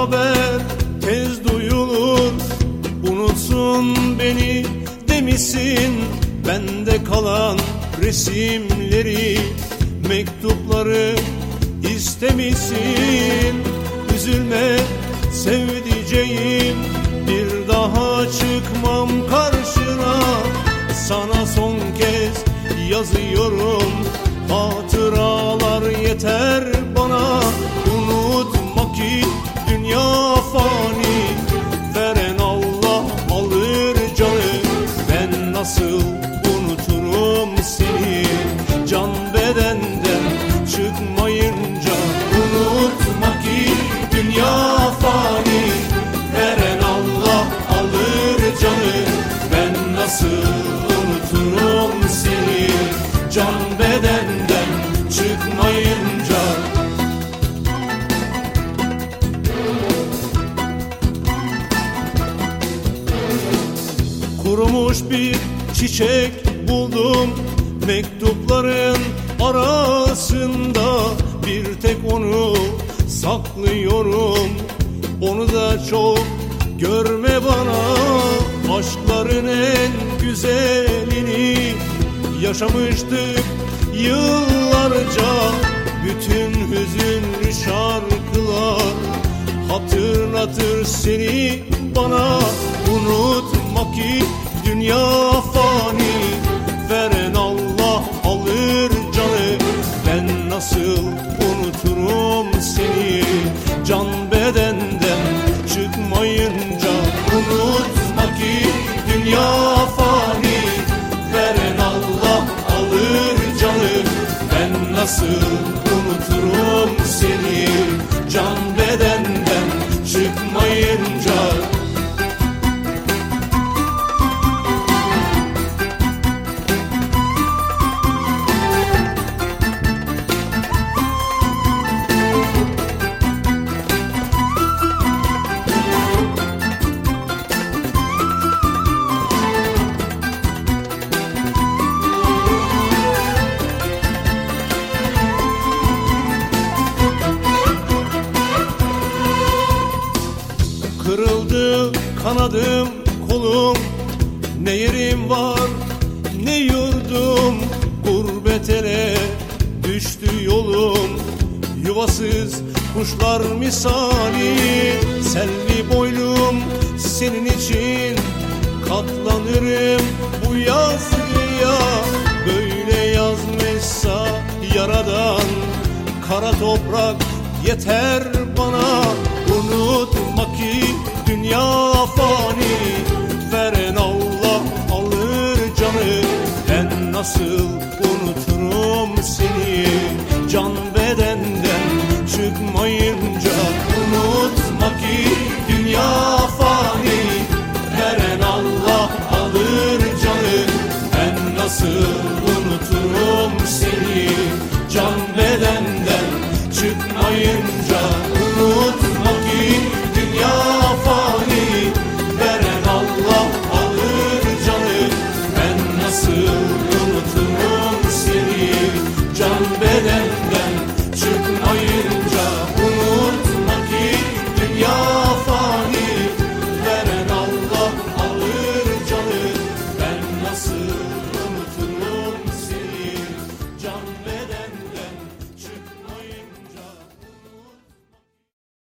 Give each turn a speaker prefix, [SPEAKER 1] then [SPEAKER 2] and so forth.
[SPEAKER 1] haber tez duyulur. Unutsun beni demişsin. Bende kalan resimleri Mektupları istemişsin. Üzülme sevdiceğim Bir daha çıkmam karşına. Sana son kez yazıyorum Hatıralar yeter. Nasıl unuturum seni? Can bedenden çıkmayınca unutma ki dünya fani. Veren Allah alır canı. Ben nasıl unuturum seni? Can bedenden çıkmayınca. Kurumuş bir çiçek buldum Mektupların arasında. Bir tek onu saklıyorum Onu da çok görme bana. Aşkların en güzelini Yaşamıştık yıllarca. Bütün hüzünlü şarkılar Hatırlatır seni bana. Unutma ki dünya fani Veren Allah alır canı. Ben nasıl unuturum seni? Can bedenden çıkmayınca Unutma ki dünya fani Veren Allah alır canı. Ben nasıl unuturum seni? Can Kırıldı kanadım kolum. Ne yerim var ne yurdum. Gurbet ele düştü yolum. Yuvasız kuşlar misali Selvi boylum. Senin için Katlanırım bu yazgıya Böyle yazmışsa yaradan Kara toprak yeter bana. Unutma dünya fani. Veren Allah alır canı. Ben nasıl unuturum seni